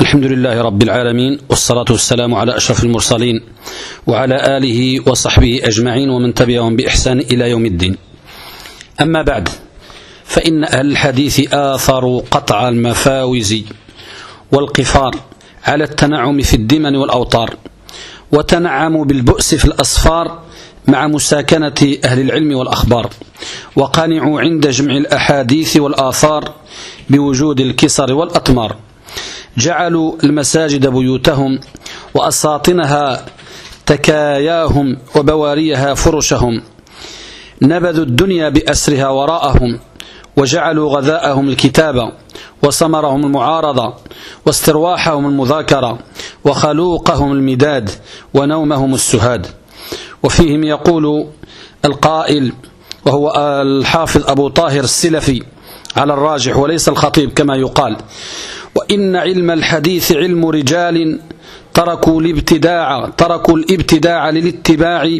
الحمد لله رب العالمين والصلاة والسلام على أشرف المرسلين وعلى آله وصحبه أجمعين ومن تبعهم بإحسان إلى يوم الدين. أما بعد فإن أهل الحديث آثروا قطع المفاوز والقفار على التنعم في الدمن والأوطار وتنعموا بالبؤس في الأصفار مع مساكنة أهل العلم والأخبار وقانعوا عند جمع الأحاديث والآثار بوجود الكسر والأطمار. جعلوا المساجد بيوتهم وأساطنها تكاياهم وبواريها فرشهم. نبذوا الدنيا بأسرها وراءهم وجعلوا غذاءهم الكتابة وسمرهم المعارضة واسترواحهم المذاكرة وخلوقهم المداد ونومهم السهاد. وفيهم يقول القائل وهو الحافظ أبو طاهر السلفي على الراجح وليس الخطيب كما يقال. وإن علم الحديث علم رجال تركوا الابتداع تركوا الابتداع للاتباع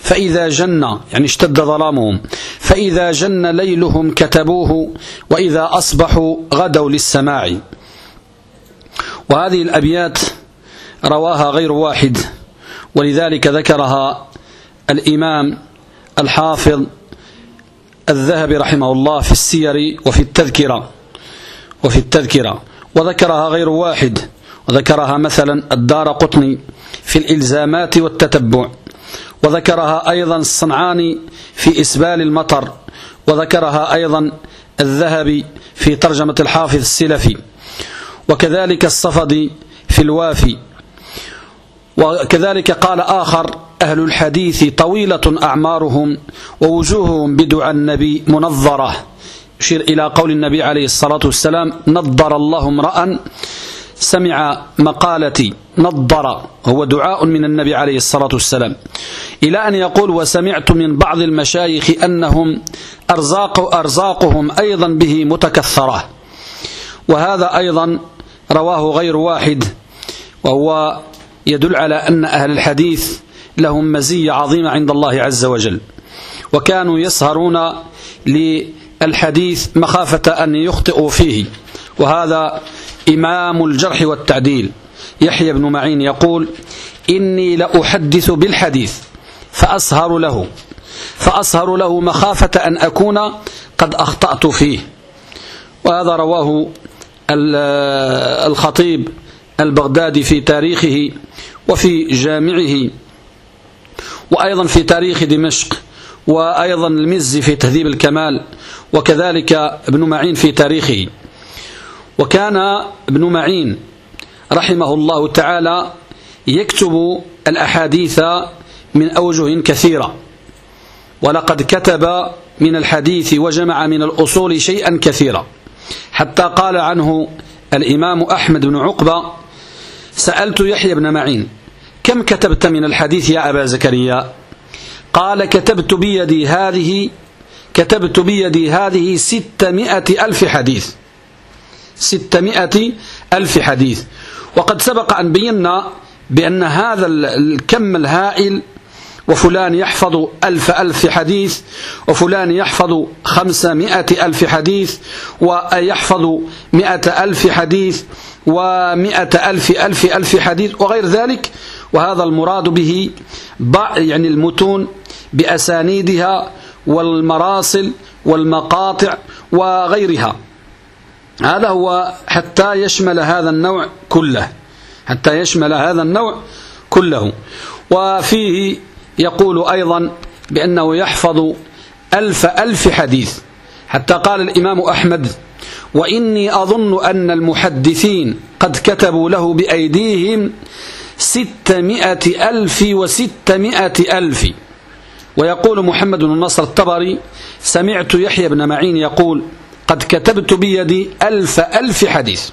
فإذا جن يعني اشتد ظلامهم فإذا جن ليلهم كتبوه وإذا أصبحوا غدوا للسماع. وهذه الأبيات رواها غير واحد ولذلك ذكرها الإمام الحافظ الذهبي رحمه الله في السير وفي التذكرة وفي التذكرة. وذكرها غير واحد. وذكرها مثلا الدار قطني في الإلزامات والتتبع. وذكرها أيضا الصنعاني في إسبال المطر. وذكرها أيضا الذهبي في ترجمة الحافظ السلفي. وكذلك الصفدي في الوافي. وكذلك قال آخر أهل الحديث طويلة أعمارهم ووجوههم بدعى النبي منظرة. يشير إلى قول النبي عليه الصلاة والسلام نضر الله امرأ سمع مقالتي. نضر هو دعاء من النبي عليه الصلاة والسلام. إلى أن يقول وسمعت من بعض المشايخ أنهم أرزاق أرزاقهم أيضا به متكثرة. وهذا أيضا رواه غير واحد وهو يدل على أن أهل الحديث لهم مزية عظيمة عند الله عز وجل. وكانوا يسهرون للحديث مخافة أن يخطئوا فيه. وهذا إمام الجرح والتعديل. يحيى بن معين يقول إني لأحدث بالحديث فأسهر له. فأسهر له مخافة أن أكون قد أخطأت فيه. وهذا رواه الخطيب البغدادي في تاريخه وفي جامعه وأيضا في تاريخ دمشق وأيضا المزي في تهذيب الكمال وكذلك ابن معين في تاريخه. وكان ابن معين رحمه الله تعالى يكتب الأحاديث من أوجه كثيرة. ولقد كتب من الحديث وجمع من الأصول شيئا كثيرا. حتى قال عنه الإمام أحمد بن عقبة سألت يحيى بن معين كم كتبت من الحديث يا أبا زكريا؟ قال كتبت بيدي هذه كتبت بيدي هذه ستمائة ألف حديث. ستمائة ألف حديث. وقد سبق أن بينا بأن هذا الكم الهائل وفلان يحفظ ألف ألف حديث وفلان يحفظ خمسمائة ألف حديث ويحفظ مائة ألف حديث ومائة ألف ألف ألف حديث وغير ذلك. وهذا المراد به يعني المتون بأسانيدها والمراسل والمقاطع وغيرها. هذا هو حتى يشمل هذا النوع كله حتى يشمل هذا النوع كله. وفيه يقول أيضا بأنه يحفظ ألف ألف حديث. حتى قال الإمام أحمد وإني أظن أن المحدثين قد كتبوا له بأيديهم ستمائة ألف وستمائة ألف. ويقول محمد بن نصر الطبري سمعت يحيى بن معين يقول قد كتبت بيدي ألف ألف حديث.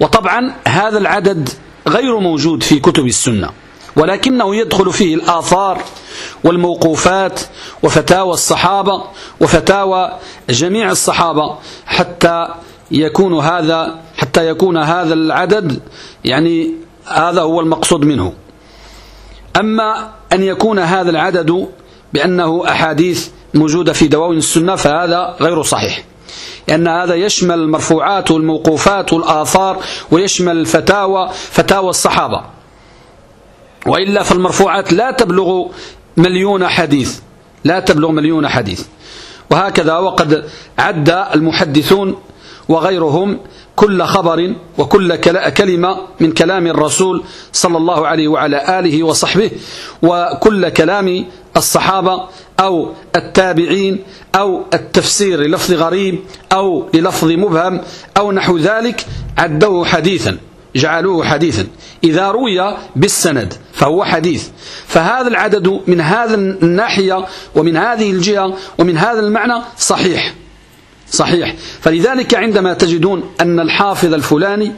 وطبعا هذا العدد غير موجود في كتب السنة. ولكنه يدخل فيه الآثار والموقوفات وفتاوى الصحابة وفتاوى جميع الصحابة حتى يكون هذا حتى يكون هذا العدد يعني هذا هو المقصود منه. أما أن يكون هذا العدد بأنه أحاديث موجودة في دواوين السنة فهذا غير صحيح. لأن هذا يشمل المرفوعات والموقوفات والآثار ويشمل الفتاوى فتاوى الصحابة. وإلا فالمرفوعات لا تبلغ مليون حديث. لا تبلغ مليون حديث. وهكذا وقد عد المحدثون وغيرهم كل خبر وكل كلمة من كلام الرسول صلى الله عليه وعلى آله وصحبه وكل كلام الصحابة أو التابعين أو التفسير للفظ غريب أو للفظ مبهم أو نحو ذلك عدوه حديثا. جعلوه حديثا. إذا روي بالسند فهو حديث. فهذا العدد من هذا الناحية ومن هذه الجهة ومن هذا المعنى صحيح. صحيح. فلذلك عندما تجدون أن الحافظ الفلاني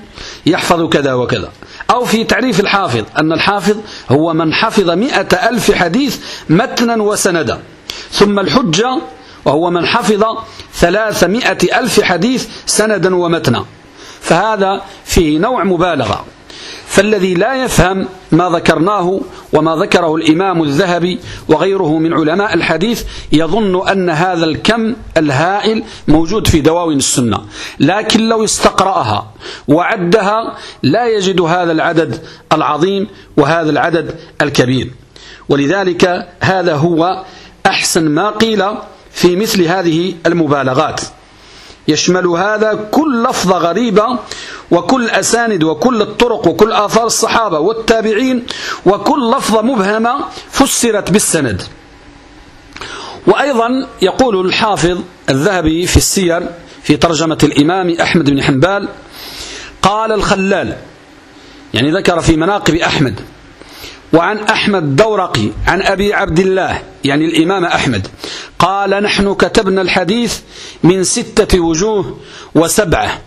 يحفظ كذا وكذا أو في تعريف الحافظ أن الحافظ هو من حفظ مئة ألف حديث متنا وسندا ثم الحجة وهو من حفظ ثلاثمائة ألف حديث سندا ومتنا. فهذا فيه نوع مبالغة. فالذي لا يفهم ما ذكرناه وما ذكره الإمام الذهبي وغيره من علماء الحديث يظن أن هذا الكم الهائل موجود في دواوين السنة. لكن لو استقرأها وعدها لا يجد هذا العدد العظيم وهذا العدد الكبير. ولذلك هذا هو أحسن ما قيل في مثل هذه المبالغات. يشمل هذا كل لفظة غريبة وكل أساند وكل الطرق وكل آثار الصحابة والتابعين وكل لفظة مبهمة فسرت بالسند. وأيضا يقول الحافظ الذهبي في السير في ترجمة الإمام أحمد بن حنبال قال الخلال يعني ذكر في مناقب أحمد وعن أحمد دورقي عن أبي عبد الله يعني الإمام أحمد قال نحن كتبنا الحديث من ستة وجوه وسبعة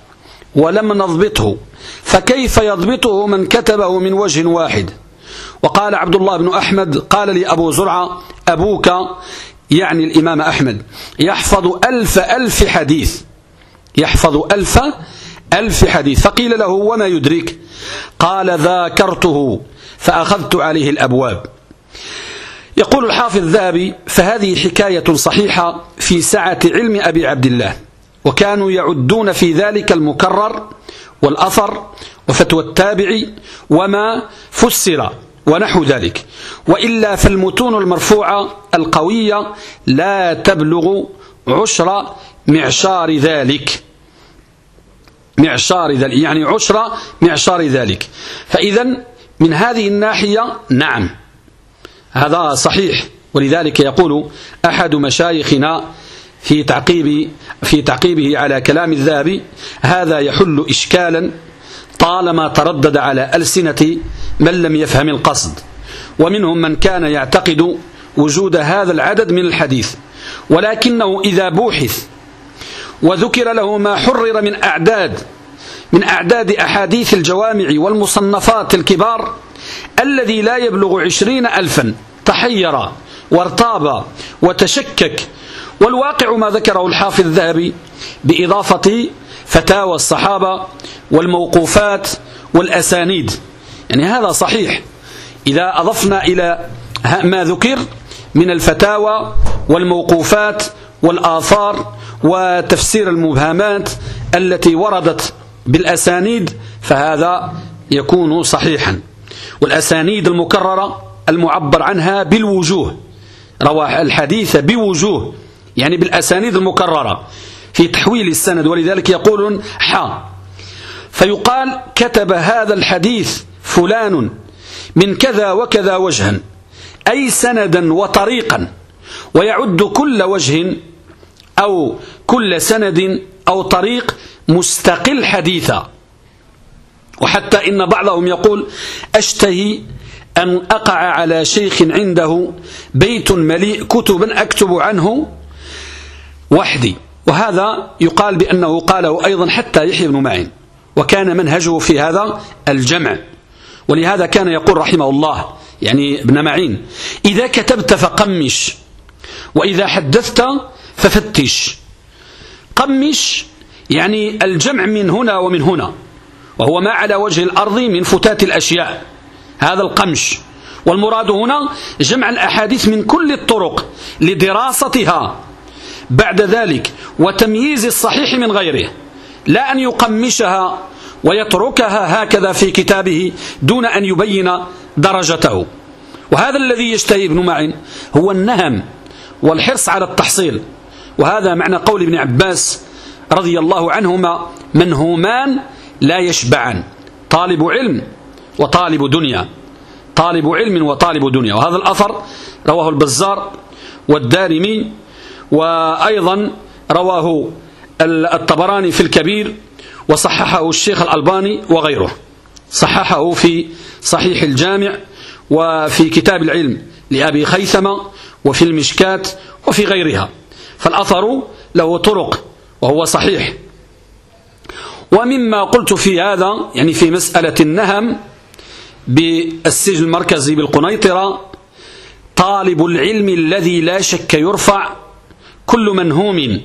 ولم نضبطه. فكيف يضبطه من كتبه من وجه واحد؟ وقال عبد الله بن أحمد قال لي أبو زرعة أبوك يعني الإمام أحمد يحفظ ألف ألف حديث. يحفظ ألف ألف حديث. فقيل له وما يدرك قال ذاكرته. فأخذت عليه الأبواب. يقول الحافظ الذهبي فهذه حكاية صحيحة في سعة علم أبي عبد الله. وكانوا يعدون في ذلك المكرر والأثر وفتوى التابع وما فسر ونحو ذلك. وإلا فالمتون المرفوعة القوية لا تبلغ عشر معشار ذلك. معشار ذلك يعني عشر معشار ذلك. فإذا من هذه الناحية نعم هذا صحيح. ولذلك يقول أحد مشايخنا في تعقيب في تعقيبه على كلام الذهبي هذا يحل إشكالا طالما تردد على ألسنة من لم يفهم القصد. ومنهم من كان يعتقد وجود هذا العدد من الحديث ولكنه إذا بوحث وذكر له ما حرر من أعداد من أعداد أحاديث الجوامع والمصنفات الكبار الذي لا يبلغ عشرين ألفا تحير وارتاب وتشكك. والواقع ما ذكره الحافظ الذهبي بإضافة فتاوى الصحابة والموقوفات والأسانيد. يعني هذا صحيح. إذا أضفنا إلى ما ذكر من الفتاوى والموقوفات والآثار وتفسير المبهمات التي وردت بالأسانيد فهذا يكون صحيحا. والأسانيد المكررة المعبر عنها بالوجوه. روى الحديث بوجوه يعني بالأسانيد المكررة في تحويل السند ولذلك يقولون حا. فيقال كتب هذا الحديث فلان من كذا وكذا وجها أي سندا وطريقا ويعد كل وجه أو كل سند أو طريق مستقل حديثا. وحتى إن بعضهم يقول أشتهي أن أقع على شيخ عنده بيت مليء كتبا أكتب عنه وحدي. وهذا يقال بأنه قاله أيضا حتى يحيى بن معين. وكان منهجه في هذا الجمع. ولهذا كان يقول رحمه الله يعني ابن معين إذا كتبت فقمش وإذا حدثت ففتش. قمش يعني الجمع من هنا ومن هنا وهو ما على وجه الأرض من فتات الأشياء. هذا القمش. والمراد هنا جمع الأحاديث من كل الطرق لدراستها. بعد ذلك وتمييز الصحيح من غيره. لا أن يقمشها ويتركها هكذا في كتابه دون أن يبين درجته. وهذا الذي يشتهي ابن معين هو النهم والحرص على التحصيل. وهذا معنى قول ابن عباس رضي الله عنهما منهومان لا يشبعان. طالب علم وطالب دنيا. طالب علم وطالب دنيا. وهذا الأثر رواه البزار والدارمي وأيضا رواه الطبراني في الكبير وصححه الشيخ الألباني وغيره. صححه في صحيح الجامع وفي كتاب العلم لأبي خيثمة وفي المشكات وفي غيرها. فالأثر له طرق وهو صحيح. ومما قلت في هذا يعني في مسألة النهم بالسجن المركزي بالقنيطرة طالب العلم الذي لا شك يرفع كل منهوم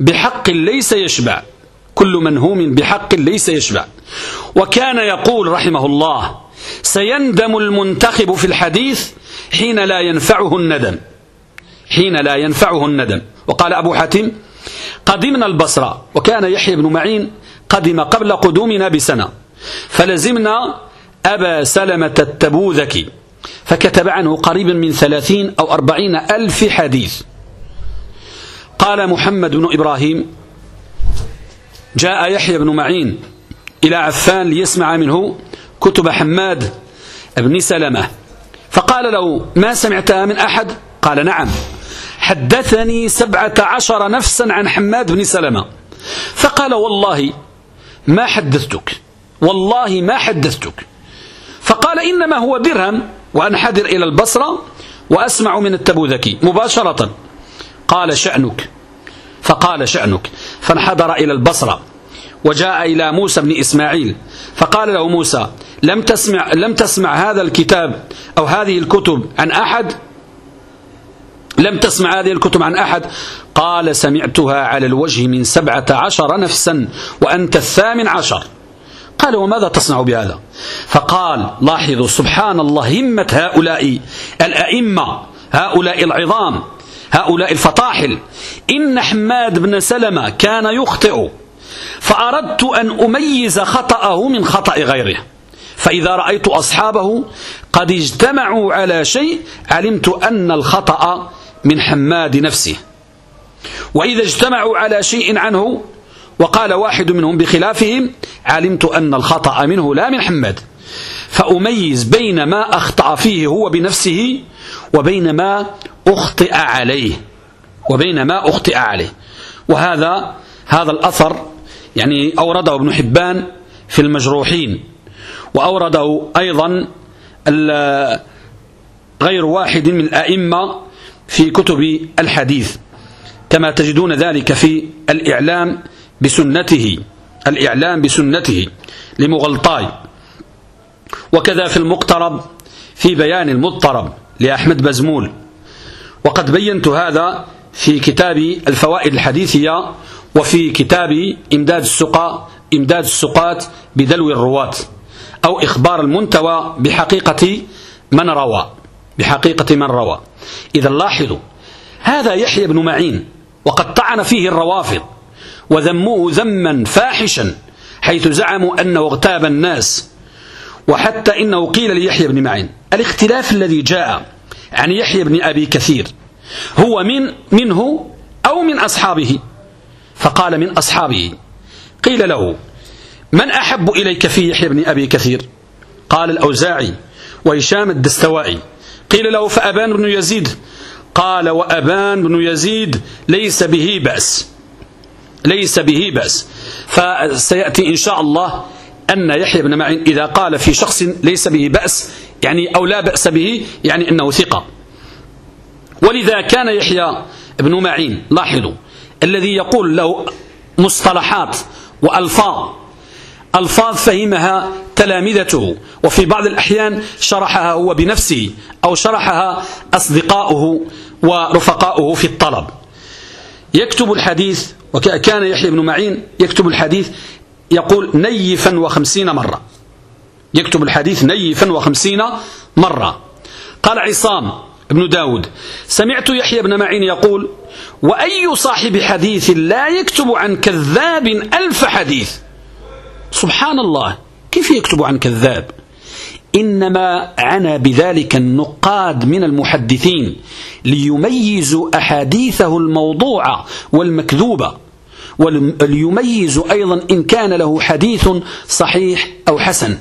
بحق ليس يشبع. كل منهوم بحق ليس يشبع. وكان يقول رحمه الله سيندم المنتخب في الحديث حين لا ينفعه الندم. حين لا ينفعه الندم. وقال أبو حاتم قدمنا البصرة. وكان يحيى بن معين قدم قبل قدومنا بسنة فلزمنا أبا سلمة التبوذكي فكتب عنه قريبا من ثلاثين أو أربعين ألف حديث. قال محمد بن إبراهيم جاء يحيى بن معين إلى عفان ليسمع منه كتب حماد بن سلمة. فقال له ما سمعتها من أحد؟ قال نعم حدثني سبعة عشر نفسا عن حماد بن سلمة. فقال والله ما حدثتك والله ما حدثتك. فقال إنما هو درهم وأنحدر إلى البصرة وأسمع من التبوذكي مباشرة. قال شأنك. فقال شأنك. فانحدر إلى البصرة وجاء إلى موسى بن إسماعيل. فقال له موسى لم تسمع, لم تسمع هذا الكتاب أو هذه الكتب عن أحد؟ لم تسمع هذه الكتب عن أحد؟ قال سمعتها على الوجه من سبعة عشر نفسا وأنت الثامن عشر. قال وماذا تصنع بهذا؟ فقال لاحظوا سبحان الله همة هؤلاء الأئمة هؤلاء العظام هؤلاء الفطاحل. إن حماد بن سلمة كان يخطئ فأردت أن أميز خطأه من خطأ غيره. فإذا رأيت أصحابه قد اجتمعوا على شيء علمت أن الخطأ من حماد نفسه. وإذا اجتمعوا على شيء عنه وقال واحد منهم بخلافهم علمت أن الخطأ منه لا من حماد فأميز بين ما أخطأ فيه هو بنفسه وبين ما أخطئ عليه وبين ما أخطئ عليه. وهذا هذا الأثر يعني أورده ابن حبان في المجروحين وأورده أيضا غير واحد من الأئمة في كتب الحديث. كما تجدون ذلك في الإعلام بسنته الإعلام بسنته لمغلطاي. وكذا في المقترب في بيان المضطرب لأحمد بزمول. وقد بينت هذا في كتاب الفوائد الحديثية وفي كتاب إمداد السقاء إمداد السقات بدلو الرواة أو إخبار المنتوى بحقيقة من روى. بحقيقة من روى. إذا لاحظوا هذا يحيى بن معين وقد طعن فيه الروافض وذموه ذما فاحشا حيث زعموا أنه اغتاب الناس وحتى إنه قيل ليحيى بن معين. الاختلاف الذي جاء عن يحيى بن أبي كثير هو من منه أو من أصحابه؟ فقال من أصحابه. قيل له من أحب إليك في يحيى بن أبي كثير؟ قال الأوزاعي وهشام الدستوائي. قيل له فأبان بن يزيد؟ قال وأبان بن يزيد ليس به بأس. ليس به بأس. فسيأتي إن شاء الله أن يحيى بن معين إذا قال في شخص ليس به بأس يعني أو لا بأس به يعني أنه ثقة. ولذا كان يحيى بن معين لاحظوا الذي يقول له مصطلحات وألفاظ. ألفاظ فهمها تلامذته وفي بعض الأحيان شرحها هو بنفسه أو شرحها أصدقاؤه ورفقاؤه في الطلب. يكتب الحديث وكان يحيى بن معين يكتب الحديث يقول نيفا وخمسين مرة. يكتب الحديث نيفا وخمسين مرة. قال عصام ابن داود سمعت يحيى بن معين يقول وأي صاحب حديث لا يكتب عن كذاب ألف حديث؟ سبحان الله كيف يكتب عن كذاب؟ إنما عنى بذلك النقاد من المحدثين ليميزوا أحاديثه الموضوعة والمكذوبة. وليميزوا أيضا إن كان له حديث صحيح أو حسن.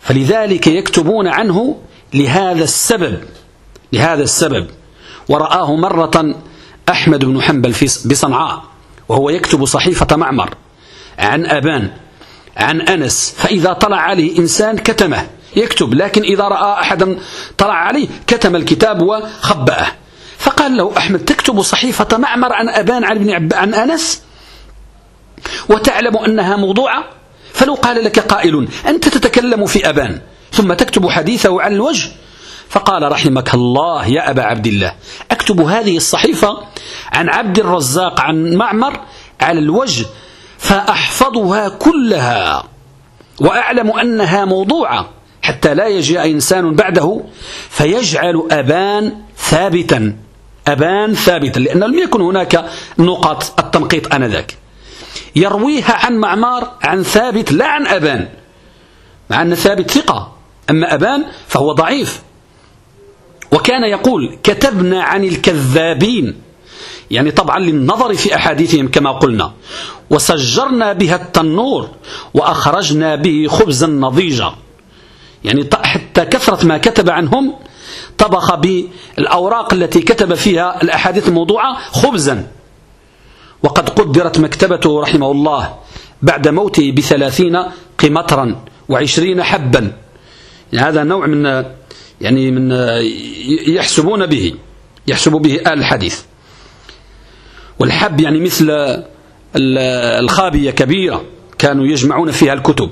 فلذلك يكتبون عنه لهذا السبب لهذا السبب. ورآه مرة أحمد بن حنبل بصنعاء وهو يكتب صحيفة معمر عن أبان عن أنس. فإذا طلع عليه إنسان كتمه يكتب. لكن إذا رأى أحدا طلع عليه كتم الكتاب وخبأه. فقال له أحمد تكتب صحيفة معمر عن أبان عن ابن عب عن أنس وتعلم أنها موضوعة؟ فلو قال لك قائل أنت تتكلم في أبان ثم تكتب حديثه عن الوجه؟ فقال رحمك الله يا أبا عبد الله أكتب هذه الصحيفة عن عبد الرزاق عن معمر على الوجه فأحفظها كلها وأعلم أنها موضوعة حتى لا يجيء إنسان بعده فيجعل أبان ثابتا. أبان ثابتا لأنه لم يكن هناك نقط التنقيط آنذاك. يرويها عن معمار عن ثابت لا عن أبان. مع أن ثابت ثقة. أما أبان فهو ضعيف. وكان يقول كتبنا عن الكذابين. يعني طبعا للنظر في أحاديثهم كما قلنا. وسجرنا بها التنور وأخرجنا به خبزا نضيجا. يعني حتى كثرة ما كتب عنهم طبخ بالأوراق التي كتب فيها الأحاديث الموضوعة خبزا. وقد قدرت مكتبته رحمه الله بعد موته بثلاثين قمطرا وعشرين حبا. يعني هذا نوع من يعني من يحسبون به يحسب به آل الحديث. والحب يعني مثل الخابية كبيرة كانوا يجمعون فيها الكتب.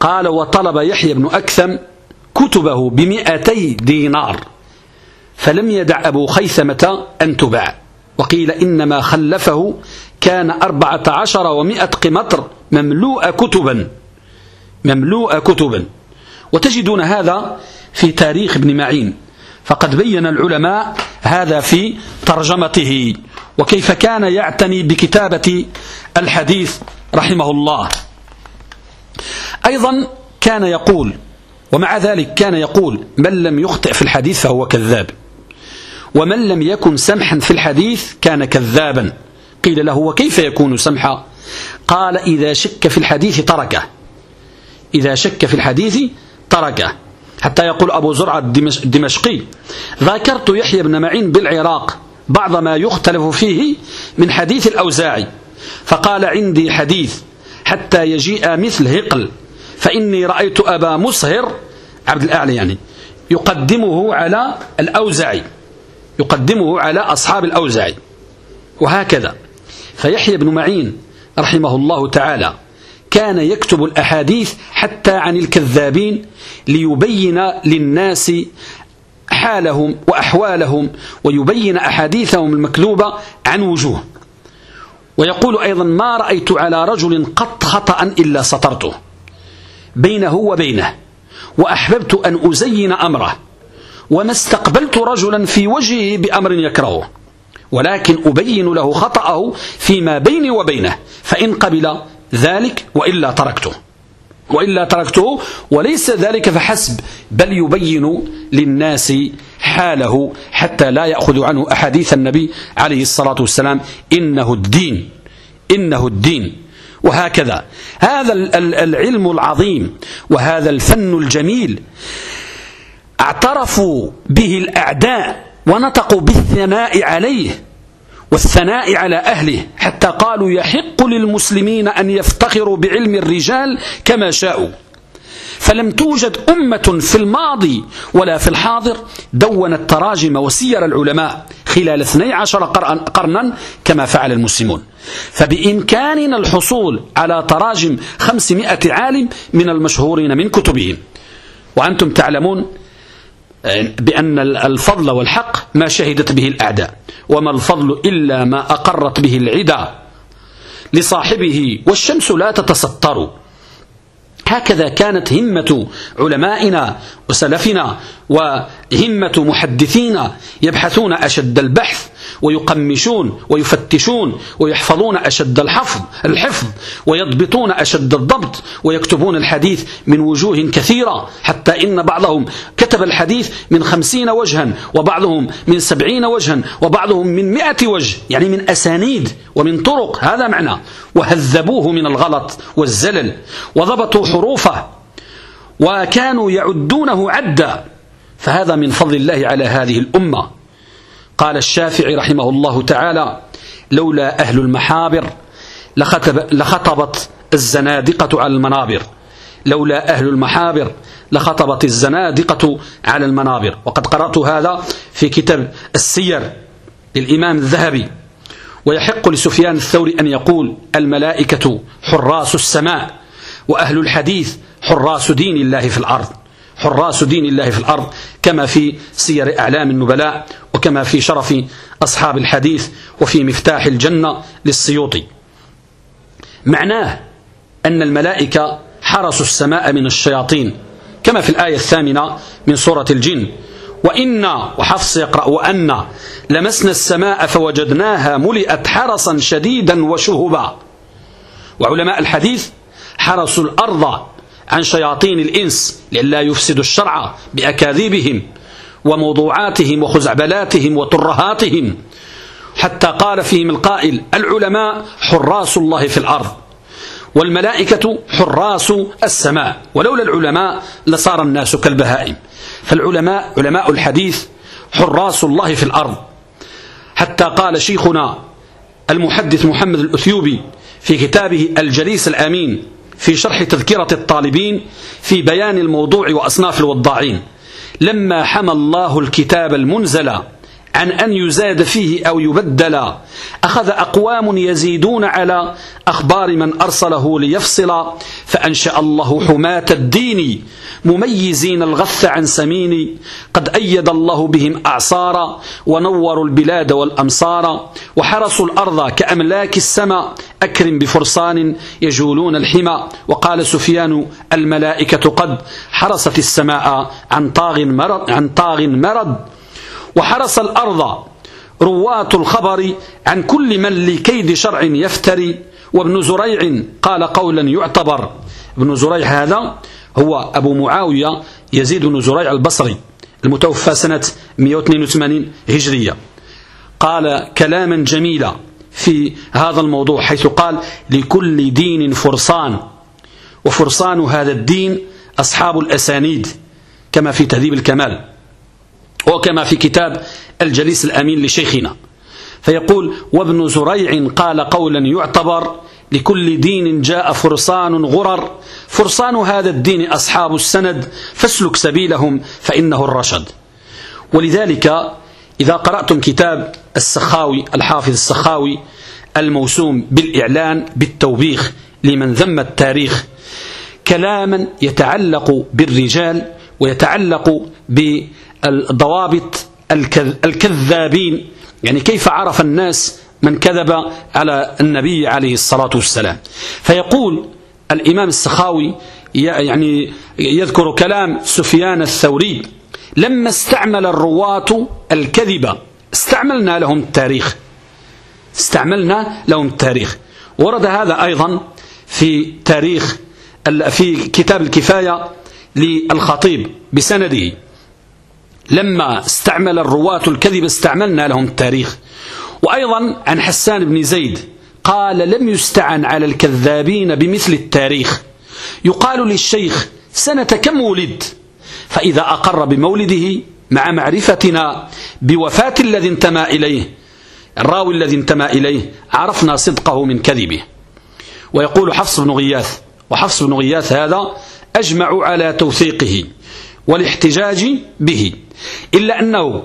قال وطلب يحيى بن أكثم كتبه بمئتي دينار. فلم يدع أبو خيثمة أن تباع. وقيل إنما خلفه كان أربعة عشر ومئة قمطر مملوء كتبا. مملوء كتبا. وتجدون هذا في تاريخ ابن معين. فقد بين العلماء هذا في ترجمته. وكيف كان يعتني بكتابة الحديث رحمه الله. أيضا كان يقول ومع ذلك كان يقول من لم يخطئ في الحديث فهو كذاب. ومن لم يكن سمحا في الحديث كان كذابا. قيل له وكيف يكون سمحا؟ قال إذا شك في الحديث تركه. إذا شك في الحديث تركه. حتى يقول أبو زرعة الدمشقي ذكرت يحيى بن معين بالعراق بعض ما يختلف فيه من حديث الأوزاعي. فقال عندي حديث حتى يجيء مثل هقل. فإني رأيت أبا مصهر عبد الأعلى يعني يقدمه على الأوزاعي يقدمه على أصحاب الأوزاعي وهكذا. فيحيى بن معين رحمه الله تعالى كان يكتب الأحاديث حتى عن الكذابين ليبين للناس حالهم وأحوالهم ويبين أحاديثهم المكذوبة عن وجوه. ويقول أيضا ما رأيت على رجل قط خطأ إلا سطرته. بينه وبينه. وأحببت أن أزين أمره. وما استقبلت رجلا في وجهه بأمر يكرهه. ولكن أبين له خطأه فيما بيني وبينه. فإن قبل ذلك وإلا تركته. وإلا تركته وليس ذلك فحسب بل يبين للناس حاله حتى لا يأخذ عنه أحاديث النبي عليه الصلاة والسلام إنه الدين. إنه الدين. وهكذا. هذا العلم العظيم وهذا الفن الجميل اعترفوا به الأعداء ونطقوا بالثناء عليه والثناء على أهله حتى قالوا يحق للمسلمين أن يفتخروا بعلم الرجال كما شاءوا. فلم توجد أمة في الماضي ولا في الحاضر دونت تراجم وسير العلماء خلال 12 قرنا كما فعل المسلمون. فبإمكاننا الحصول على تراجم 500 عالم من المشهورين من كتبهم. وأنتم تعلمون بأن الفضل والحق ما شهدت به الأعداء وما الفضل إلا ما أقرت به العدا لصاحبه والشمس لا تتستر. هكذا كانت همة علمائنا وسلفنا وهمة محدثينا يبحثون أشد البحث ويقمشون ويفتشون ويحفظون أشد الحفظ الحفظ ويضبطون أشد الضبط ويكتبون الحديث من وجوه كثيرة حتى إن بعضهم كتب الحديث من خمسين وجها وبعضهم من سبعين وجها وبعضهم من مئة وجه يعني من أسانيد ومن طرق هذا معنى. وهذبوه من الغلط والزلل وضبطوا حروفه وكانوا يعدونه عدا. فهذا من فضل الله على هذه الأمة. قال الشافعي رحمه الله تعالى لولا أهل المحابر لخطب لخطبت الزنادقة على المنابر. لولا أهل المحابر لخطبت الزنادقة على المنابر. وقد قرأت هذا في كتاب السير للإمام الذهبي. ويحق لسفيان الثوري أن يقول الملائكة حراس السماء وأهل الحديث حراس دين الله في الأرض. حراس دين الله في الأرض كما في سير أعلام النبلاء وكما في شرف أصحاب الحديث وفي مفتاح الجنة للسيوطي. معناه أن الملائكة حرسوا السماء من الشياطين كما في الآية الثامنة من سورة الجن. وإنا وحفص يقرأ وأن لمسنا السماء فوجدناها ملئت حرسا شديدا وشهبا. وعلماء الحديث حرسوا الأرض عن شياطين الإنس لئلا يفسدوا الشرع بأكاذيبهم وموضوعاتهم وخزعبلاتهم وترهاتهم. حتى قال فيهم القائل العلماء حراس الله في الأرض والملائكة حراس السماء. ولولا العلماء لصار الناس كالبهائم. فالعلماء علماء الحديث حراس الله في الأرض. حتى قال شيخنا المحدث محمد الأثيوبي في كتابه الجليس الأمين في شرح تذكرة الطالبين في بيان الموضوع وأصناف الوضاعين. لما حمى الله الكتاب المنزل عن أن يزاد فيه أو يبدل. أخذ أقوام يزيدون على أخبار من أرسله ليفصل. فأنشأ الله حماة الدين مميزين الغث عن سمين. قد أيد الله بهم أعصارا ونوروا البلاد والأمصار. وحرسوا الأرض كأملاك السماء أكرم بفرسان يجولون الحمى. وقال سفيان الملائكة قد حرست السماء عن طاغ مرض, عن طاغ مرض. وحرس الأرض رواة الخبر عن كل من لكيد شرع يفتري. وابن زريع قال قولا يعتبر. ابن زريع هذا هو أبو معاوية يزيد بن زريع البصري المتوفى سنة 182 هجرية. قال كلاما جميلا في هذا الموضوع حيث قال لكل دين فرسان وفرسان هذا الدين أصحاب الأسانيد كما في تهذيب الكمال. وكما في كتاب الجليس الأمين لشيخنا. فيقول وابن زريع قال قولا يعتبر لكل دين جاء فرسان غرر. فرسان هذا الدين أصحاب السند فاسلك سبيلهم فإنه الرشد. ولذلك إذا قرأتم كتاب السخاوي الحافظ السخاوي الموسوم بالإعلان بالتوبيخ لمن ذم التاريخ كلاما يتعلق بالرجال ويتعلق بالضوابط الكذابين. يعني كيف عرف الناس من كذب على النبي عليه الصلاة والسلام؟ فيقول الإمام السخاوي يعني يذكر كلام سفيان الثوري لما استعمل الرواة الكذبة استعملنا لهم التاريخ. استعملنا لهم التاريخ. ورد هذا أيضا في تاريخ في كتاب الكفاية للخطيب بسنده. لما استعمل الرواة الكذب استعملنا لهم التاريخ. وأيضا عن حسان بن زيد قال لم يستعن على الكذابين بمثل التاريخ. يقال للشيخ سنة كم ولد؟ فإذا أقر بمولده مع معرفتنا بوفاة الذي انتمى إليه الراوي الذي انتمى إليه عرفنا صدقه من كذبه. ويقول حفص بن غياث وحفص بن غياث هذا أجمع على توثيقه والاحتجاج به. إلا أنه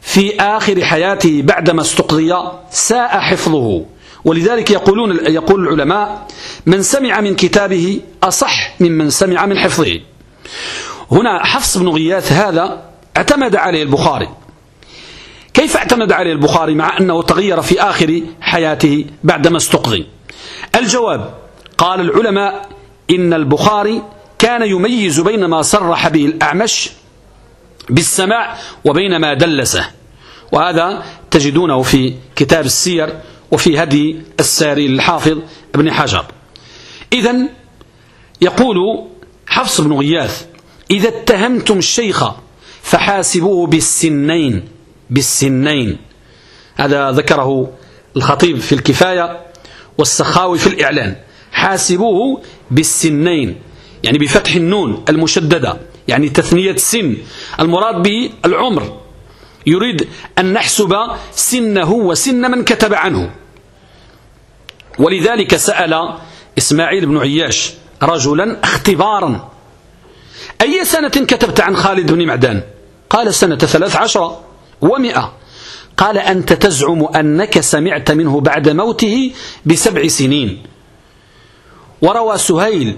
في آخر حياته بعدما استقضي ساء حفظه. ولذلك يقولون يقول العلماء من سمع من كتابه أصح ممن سمع من حفظه. هنا حفص بن غياث هذا اعتمد عليه البخاري. كيف اعتمد عليه البخاري مع أنه تغير في آخر حياته بعدما استقضي؟ الجواب قال العلماء إن البخاري كان يميز بين ما صرح به الأعمش بالسماع وبين ما دلسه وهذا تجدونه في كتاب السير وفي هدي الساري للحافظ ابن حجر. إذا يقول حفص بن غياث إذا اتهمتم الشيخ فحاسبوه بالسنين بالسنين. هذا ذكره الخطيب في الكفاية والسخاوي في الإعلان. حاسبوه بالسنين. يعني بفتح النون المشددة. يعني تثنية السن المراد به العمر يريد أن نحسب سنه وسن من كتب عنه. ولذلك سأل إسماعيل بن عياش رجلا اختبارا. أي سنة كتبت عن خالد بن معدان؟ قال سنة ثلاث عشرة ومئة. قال أنت تزعم أنك سمعت منه بعد موته بسبع سنين. وروى سهيل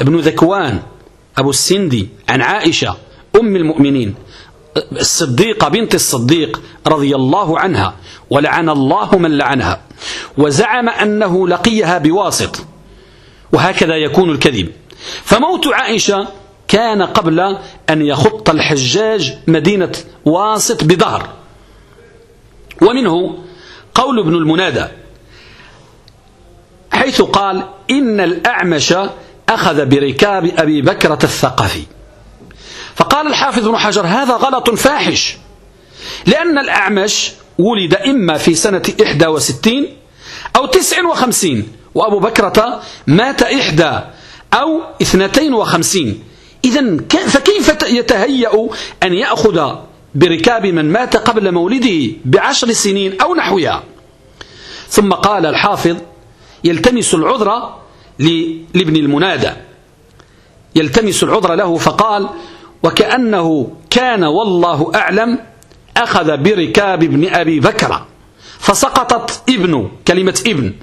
بن ذكوان أبو السندي عن عائشة أم المؤمنين الصديقة بنت الصديق رضي الله عنها ولعن الله من لعنها وزعم أنه لقيها بواسط وهكذا يكون الكذب. فموت عائشة كان قبل أن يخط الحجاج مدينة واسط بظهر ومنه قول ابن المنادى حيث قال إن الأعمش أخذ بركاب أبي بكرة الثقفي. فقال الحافظ بن حجر هذا غلط فاحش لأن الأعمش ولد إما في سنة 61 أو 59 وأبو بكرة مات إحدى أو 52 إذا فكيف يتهيأ أن يأخذ بركاب من مات قبل مولده بعشر سنين أو نحوها؟ ثم قال الحافظ يلتمس العذر لابن المنادى. يلتمس العذر له فقال وكأنه كان والله أعلم أخذ بركاب ابن أبي بكر فسقطت ابن كلمة ابن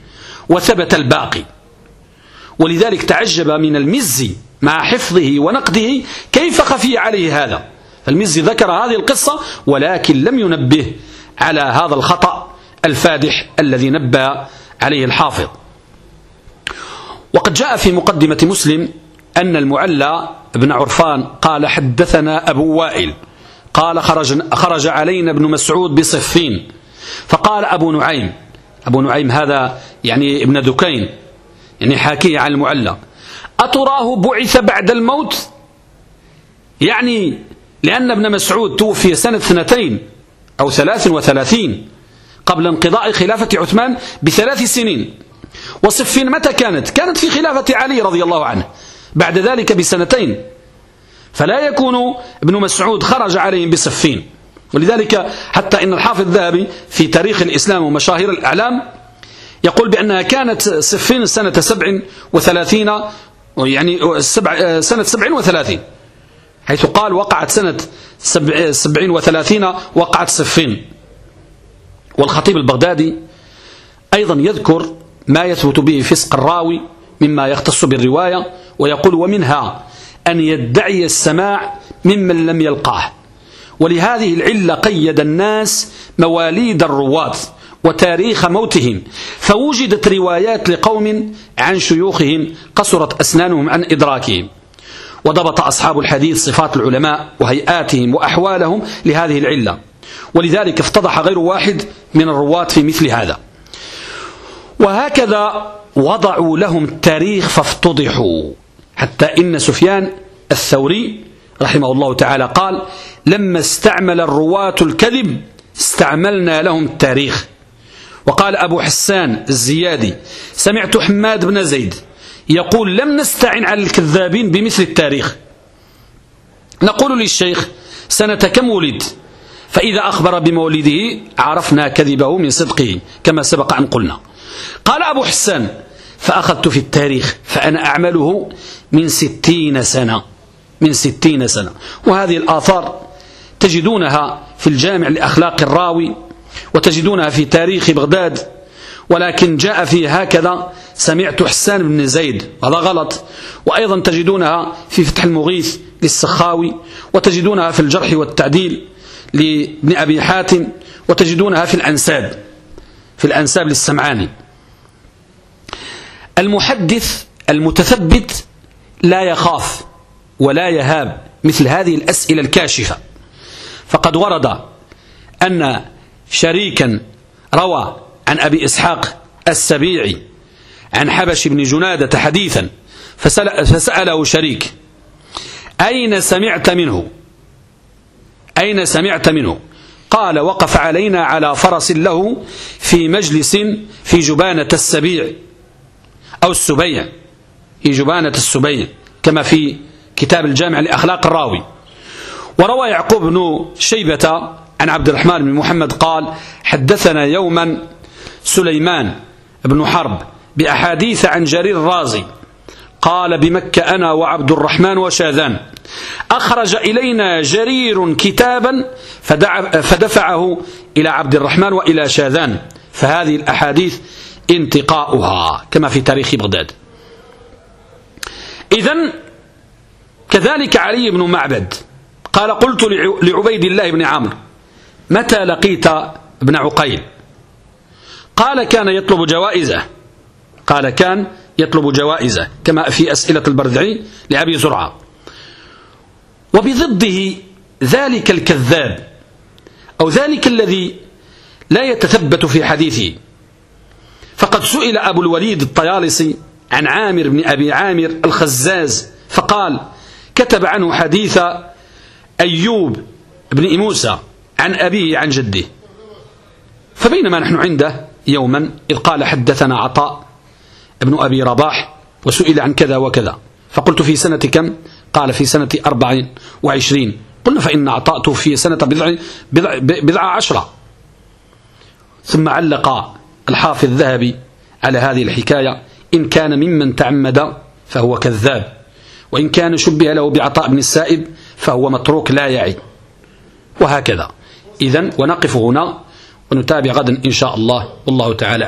وثبت الباقي. ولذلك تعجب من المزي مع حفظه ونقده كيف خفي عليه هذا؟ فالمزي ذكر هذه القصة ولكن لم ينبه على هذا الخطأ الفادح الذي نبه عليه الحافظ. وقد جاء في مقدمة مسلم أن المعلى بن عرفان قال حدثنا أبو وائل قال خرج, خرج علينا ابن مسعود بصفين. فقال أبو نعيم أبو نعيم هذا يعني ابن دكين يعني حاكيه عن المعلى. أتراه بعث بعد الموت؟ يعني لأن ابن مسعود توفي سنة اثنتين أو ثلاث وثلاثين قبل انقضاء خلافة عثمان بثلاث سنين. وصفين متى كانت؟ كانت في خلافة علي رضي الله عنه بعد ذلك بسنتين. فلا يكون ابن مسعود خرج عليهم بصفين. ولذلك حتى إن الحافظ الذهبي في تاريخ الإسلام ومشاهير الأعلام يقول بأنها كانت صفين سنة سبع وثلاثين يعني سبع سنة سبع وثلاثين حيث قال وقعت سنة سبع سبعين وثلاثين وقعت صفين. والخطيب البغدادي أيضا يذكر ما يثبت به فسق الراوي مما يختص بالرواية ويقول ومنها أن يدعي السماع ممن لم يلقاه. ولهذه العلة قيد الناس مواليد الرواة وتاريخ موتهم فوجدت روايات لقوم عن شيوخهم قصرت أسنانهم عن إدراكهم. وضبط أصحاب الحديث صفات العلماء وهيئاتهم وأحوالهم لهذه العلة. ولذلك افتضح غير واحد من الرواة في مثل هذا. وهكذا وضعوا لهم التاريخ فافتضحوا. حتى إن سفيان الثوري رحمه الله تعالى قال لما استعمل الرواة الكذب استعملنا لهم التاريخ. وقال أبو حسان الزيادي سمعت حماد بن زيد يقول لم نستعن على الكذابين بمثل التاريخ. نقول للشيخ سنة كم ولد؟ فإذا أخبر بمولده عرفنا كذبه من صدقه كما سبق أن قلنا. قال أبو حسان فأخذت في التاريخ فأنا أعمله من ستين سنة من ستين سنة. وهذه الآثار تجدونها في الجامع لأخلاق الراوي وتجدونها في تاريخ بغداد. ولكن جاء فيه هكذا سمعت حسان بن زيد هذا غلط. وأيضا تجدونها في فتح المغيث للسخاوي وتجدونها في الجرح والتعديل لابن أبي حاتم وتجدونها في الأنساب. في الأنساب للسمعاني المحدث المتثبت لا يخاف ولا يهاب مثل هذه الأسئلة الكاشفة. فقد ورد أن شريكا روى عن أبي إسحاق السبيعي عن حبش بن جنادة حديثا فسأله شريك أين سمعت منه؟ أين سمعت منه؟ قال وقف علينا على فرس له في مجلس في جبانة السبيع أو السبيع في جبانة السبيع كما في كتاب الجامع لأخلاق الراوي. وروى يعقوب بن شيبة عن عبد الرحمن بن محمد قال حدثنا يوما سليمان بن حرب بأحاديث عن جرير الرازي قال بمكة أنا وعبد الرحمن وشاذان. أخرج إلينا جرير كتابا فدفعه إلى عبد الرحمن وإلى شاذان. فهذه الأحاديث انتقاؤها كما في تاريخ بغداد. إذن كذلك علي بن معبد قال قلت لعبيد الله بن عمرو متى لقيت ابن عقيل؟ قال كان يطلب جوائزه. قال كان يطلب جوائزه كما في أسئلة البردعي لأبي زرعة. وبضده ذلك الكذاب أو ذلك الذي لا يتثبت في حديثه. فقد سئل أبو الوليد الطيالسي عن عامر بن أبي عامر الخزاز فقال كتب عنه حديث أيوب بن موسى عن أبيه عن جده. فبينما نحن عنده يوما إذ قال حدثنا عطاء ابن أبي رباح وسئل عن كذا وكذا. فقلت في سنة كم؟ قال في سنة أربع وعشرين. قلنا فإن أعطأته في سنة بضع, بضع, بضع عشرة. ثم علق الحافظ الذهبي على هذه الحكاية. إن كان ممن تعمد فهو كذاب. وإن كان شبه له بعطاء بن السائب فهو متروك لا يعي. وهكذا. إذا ونقف هنا ونتابع غدا إن شاء الله. والله تعالى